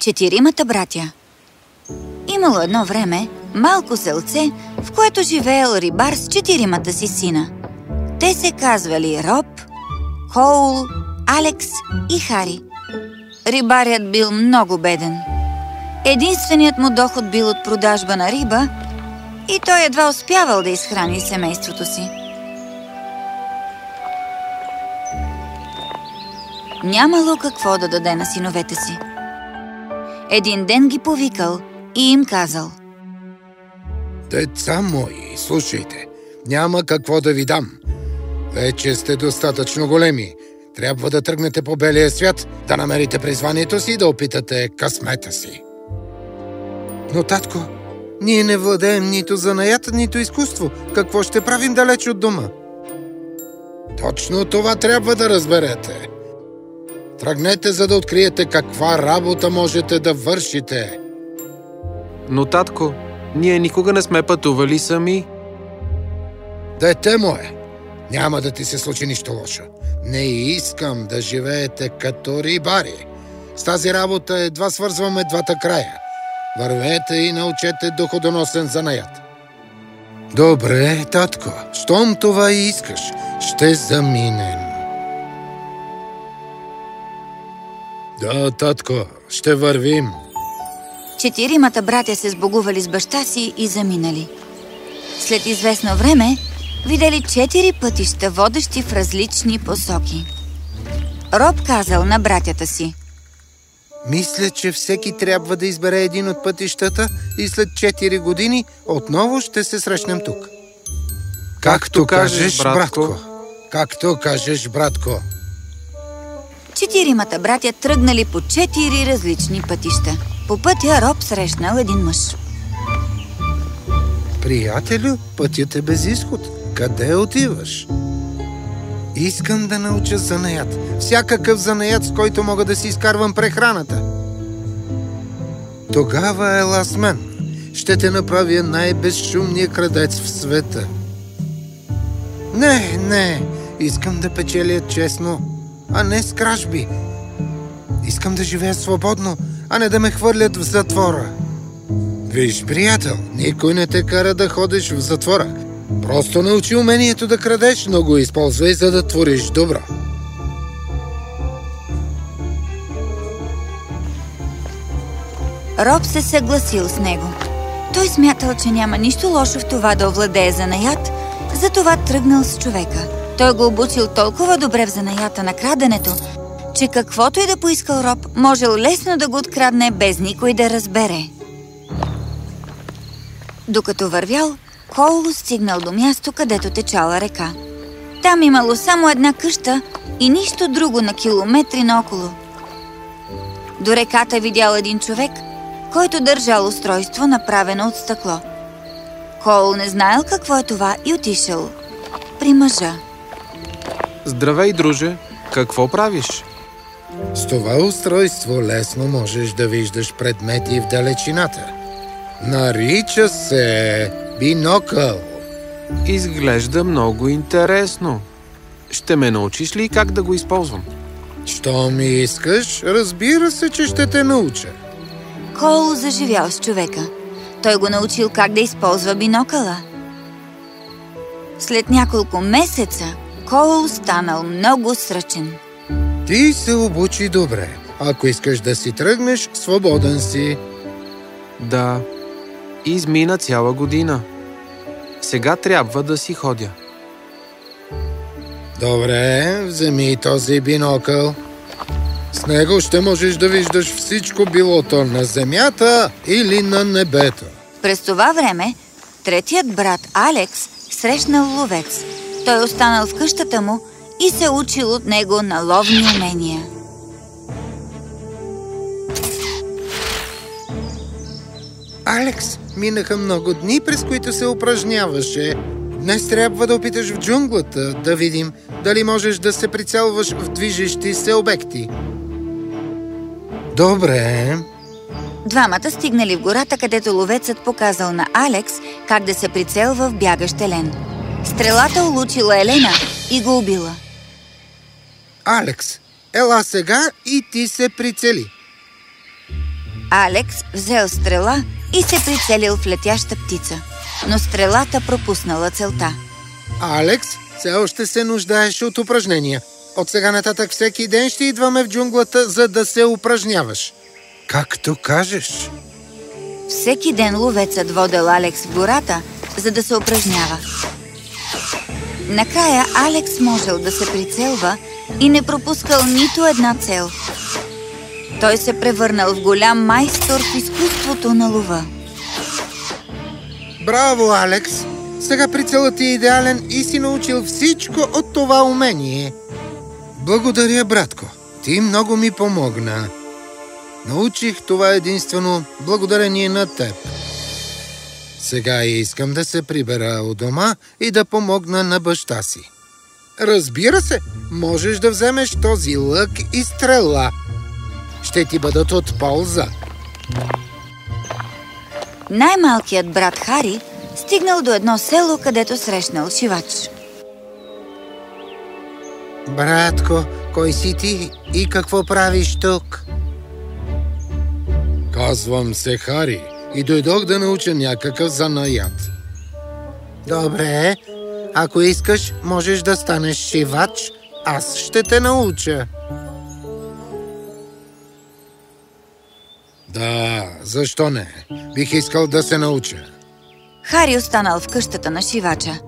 Четиримата братя Имало едно време малко селце, в което живеел рибар с четиримата си сина. Те се казвали Роб, Коул, Алекс и Хари. Рибарят бил много беден. Единственият му доход бил от продажба на риба и той едва успявал да изхрани семейството си. Нямало какво да даде на синовете си. Един ден ги повикал и им казал Деца мои, слушайте, няма какво да ви дам. Вече сте достатъчно големи. Трябва да тръгнете по белия свят, да намерите призванието си и да опитате късмета си. Но, татко, ние не владеем нито занаят, нито изкуство. Какво ще правим далеч от дома? Точно това трябва да разберете. Тръгнете, за да откриете каква работа можете да вършите. Но, татко, ние никога не сме пътували сами. Дете мое, няма да ти се случи нищо лошо. Не искам да живеете като рибари. С тази работа едва свързваме двата края. Вървете и научете доходоносен занаят. Добре, татко, щом това искаш, ще заминем. Да, татко, ще вървим. Четиримата братя се сбогували с баща си и заминали. След известно време видели четири пътища, водещи в различни посоки. Роб казал на братята си. Мисля, че всеки трябва да избере един от пътищата и след 4 години отново ще се срещнем тук. Както кажеш, братко. Както кажеш, братко. Четиримата братя тръгнали по четири различни пътища. По пътя Роб срещнал един мъж. Приятелю, пътят е без изход. Къде отиваш? Искам да науча занаят. Всякакъв занаят, с който мога да си изкарвам прехраната. Тогава ела с. Ще те направя най-безшумния крадец в света. Не, не, искам да печеля честно, а не с кражби. Искам да живея свободно, а не да ме хвърлят в затвора. Виж, приятел, никой не те кара да ходиш в затвора. Просто научи умението да крадеш, но го използвай, за да твориш добро. Роб се съгласил с него. Той смятал, че няма нищо лошо в това да овладее занаят, затова тръгнал с човека. Той го обучил толкова добре в занаята на краденето, че каквото и да поискал Роб, можел лесно да го открадне без никой да разбере. Докато вървял, Коул стигнал до място, където течала река. Там имало само една къща и нищо друго на километри наоколо. До реката видял един човек, който държал устройство, направено от стъкло. Коул не знаел какво е това и отишъл при мъжа. Здравей, друже! Какво правиш? С това устройство лесно можеш да виждаш предмети в далечината. Нарича се бинокъл. Изглежда много интересно. Ще ме научиш ли как да го използвам? Що ми искаш, разбира се, че ще те науча. Кол заживял с човека. Той го научил как да използва бинокъла. След няколко месеца Кол станал много сръчен. Ти се обучи добре. Ако искаш да си тръгнеш, свободен си. Да, измина цяла година. Сега трябва да си ходя. Добре, вземи този бинокъл. С него ще можеш да виждаш всичко било то на земята или на небето. През това време, третият брат Алекс срещнал ловец. Той останал в къщата му и се учил от него на ловни умения. Алекс, минаха много дни, през които се упражняваше. Днес трябва да опиташ в джунглата, да видим дали можеш да се прицелваш в движещи се обекти. Добре. Двамата стигнали в гората, където ловецът показал на Алекс как да се прицелва в бягащ елен. Стрелата улучила Елена и го убила. Алекс, ела сега и ти се прицели. Алекс взел стрела и се прицелил в летяща птица, но стрелата пропуснала целта. Алекс, все още се нуждаеш от упражнения. От сега нататък всеки ден ще идваме в джунглата, за да се упражняваш. Както кажеш. Всеки ден ловецът водел Алекс в гората, за да се упражнява. Накрая Алекс можел да се прицелва и не пропускал нито една цел. Той се превърнал в голям майстор в изкуството на лова. Браво, Алекс! Сега прицелът ти е идеален и си научил всичко от това умение. Благодаря, братко. Ти много ми помогна. Научих това единствено благодарение на теб. Сега искам да се прибера от дома и да помогна на баща си. Разбира се, можеш да вземеш този лък и стрела. Ще ти бъдат от полза. Най-малкият брат Хари стигнал до едно село, където срещнал шивач. Братко, кой си ти и какво правиш тук? Казвам се Хари и дойдох да науча някакъв занаят. Добре, ако искаш, можеш да станеш шивач, аз ще те науча. Да, защо не? Бих искал да се науча. Хари останал в къщата на шивача.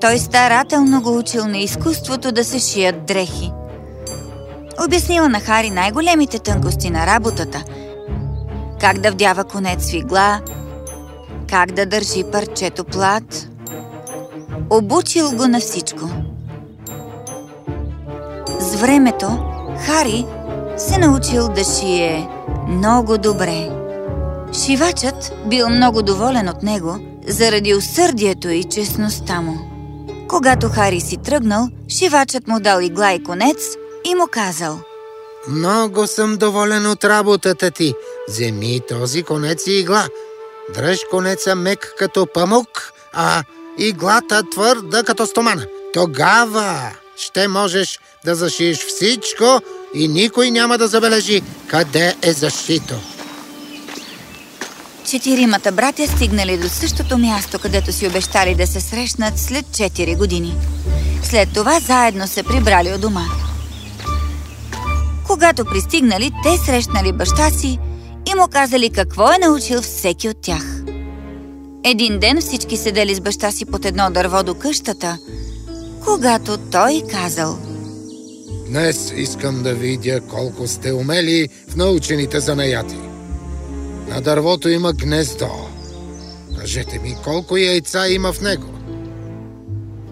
Той старателно го учил на изкуството да се шият дрехи. Обяснила на Хари най-големите тънкости на работата. Как да вдява конец в игла, как да държи парчето плат. Обучил го на всичко. С времето Хари се научил да шие много добре. Шивачът бил много доволен от него заради усърдието и честността му. Когато Хари си тръгнал, шивачът му дал игла и конец и му казал Много съм доволен от работата ти. Вземи този конец и игла. Дръж конеца мек като памук, а иглата твърда като стомана. Тогава ще можеш да зашиеш всичко и никой няма да забележи къде е защито. Четиримата братя стигнали до същото място, където си обещали да се срещнат след 4 години. След това заедно се прибрали от дома. Когато пристигнали, те срещнали баща си и му казали какво е научил всеки от тях. Един ден всички седели с баща си под едно дърво до къщата, когато той казал Днес искам да видя колко сте умели в научените занаяти. На дървото има гнездо. Кажете ми, колко яйца има в него?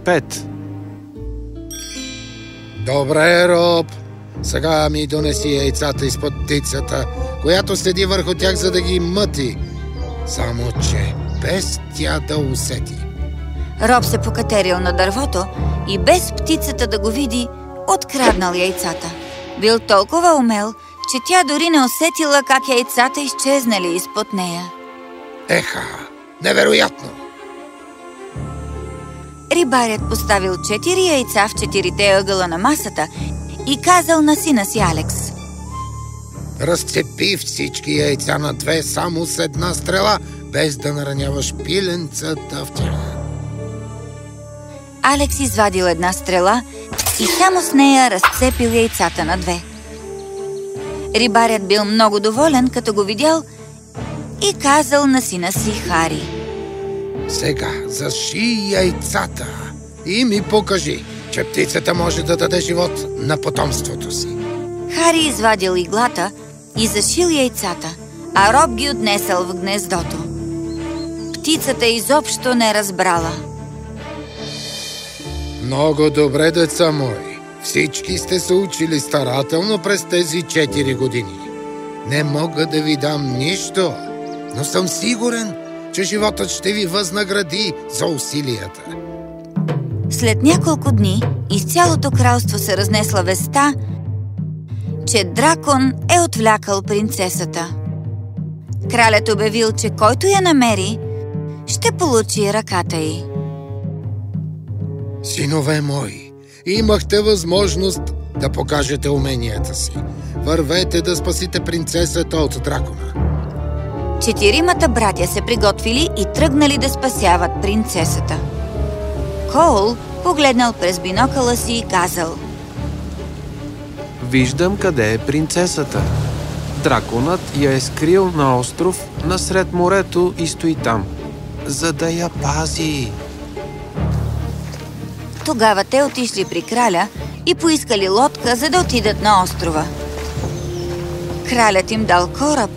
Пет. Добре, Роб. Сега ми донеси яйцата изпод птицата, която седи върху тях, за да ги мъти. Само, че без тя да усети. Роб се покатерил на дървото и без птицата да го види, откраднал яйцата. Бил толкова умел, че тя дори не усетила как яйцата изчезнали изпод нея. Еха, невероятно! Рибарят поставил четири яйца в четирите ъгъла на масата и казал на сина си Алекс. Разцепи всички яйца на две само с една стрела, без да нараняваш пиленцата в тях. Алекс извадил една стрела и само с нея разцепил яйцата на две. Рибарят бил много доволен, като го видял и казал на сина си Хари. Сега заши яйцата и ми покажи, че птицата може да даде живот на потомството си. Хари извадил иглата и зашил яйцата, а Роб ги отнесъл в гнездото. Птицата изобщо не разбрала. Много добре, деца мои. Всички сте се учили старателно през тези 4 години. Не мога да ви дам нищо, но съм сигурен, че животът ще ви възнагради за усилията. След няколко дни из цялото кралство се разнесла веста, че дракон е отвлякал принцесата. Кралят обявил, че който я намери, ще получи ръката й. Синове мои, имахте възможност да покажете уменията си. Вървете да спасите принцесата от дракона. Четиримата братя се приготвили и тръгнали да спасяват принцесата. Коул погледнал през бинокъла си и казал Виждам къде е принцесата. Драконът я е скрил на остров насред морето и стои там, за да я пази. Тогава те отишли при краля и поискали лодка, за да отидат на острова. Кралят им дал кораб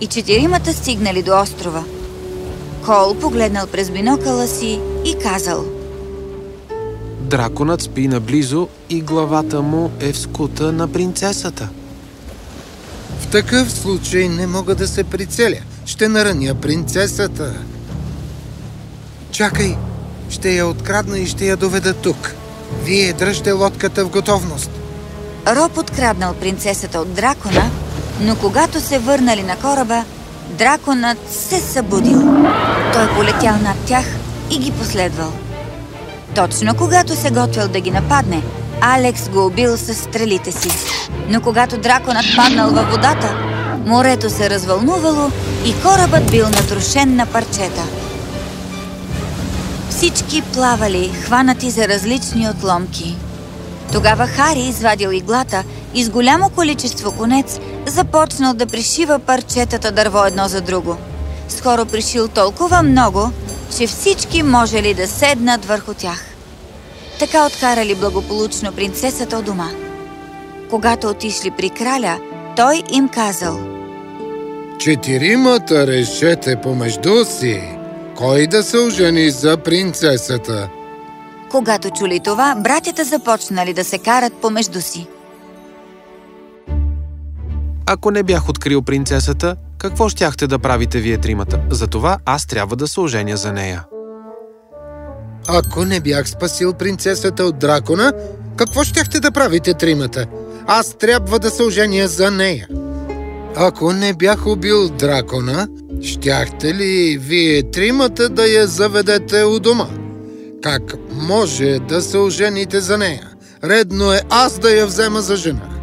и четиримата стигнали до острова. Кол погледнал през бинокъла си и казал Драконът спи наблизо и главата му е вскута на принцесата. В такъв случай не мога да се прицеля. Ще нараня принцесата. Чакай, ще я открадна и ще я доведа тук. Вие дръжте лодката в готовност. Роб откраднал принцесата от дракона, но когато се върнали на кораба, драконът се събудил. Той полетял над тях и ги последвал. Точно когато се готвил да ги нападне, Алекс го убил с стрелите си. Но когато драконът паднал във водата, морето се развълнувало и корабът бил натрушен на парчета. Всички плавали, хванати за различни отломки. Тогава Хари извадил иглата и с голямо количество конец започнал да пришива парчетата дърво едно за друго. Скоро пришил толкова много, че всички можели да седнат върху тях. Така откарали благополучно принцесата от дома. Когато отишли при краля, той им казал Четиримата решете помежду си, кой да се ожени за принцесата. Когато чули това, братята започнали да се карат помежду си. Ако не бях открил принцесата, какво щяхте да правите вие тримата? Затова аз трябва да се оженя за нея. Ако не бях спасил принцесата от дракона, какво щяхте да правите тримата? Аз трябва да се оженя за нея. Ако не бях убил дракона, щяхте ли вие тримата да я заведете у дома? Как може да се ожените за нея? Редно е аз да я взема за жена.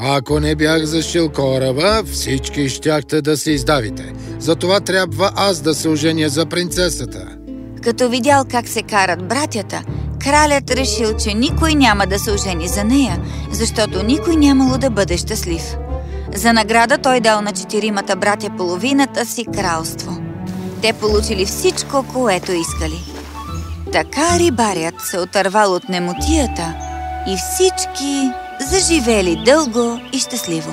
Ако не бях зашил кораба, всички щяхте да се издавите. Затова трябва аз да се оженя за принцесата. Като видял как се карат братята, кралят решил, че никой няма да се ожени за нея, защото никой нямало да бъде щастлив. За награда той дал на четиримата братя половината си кралство. Те получили всичко, което искали. Така рибарят се отървал от немотията и всички заживели дълго и щастливо.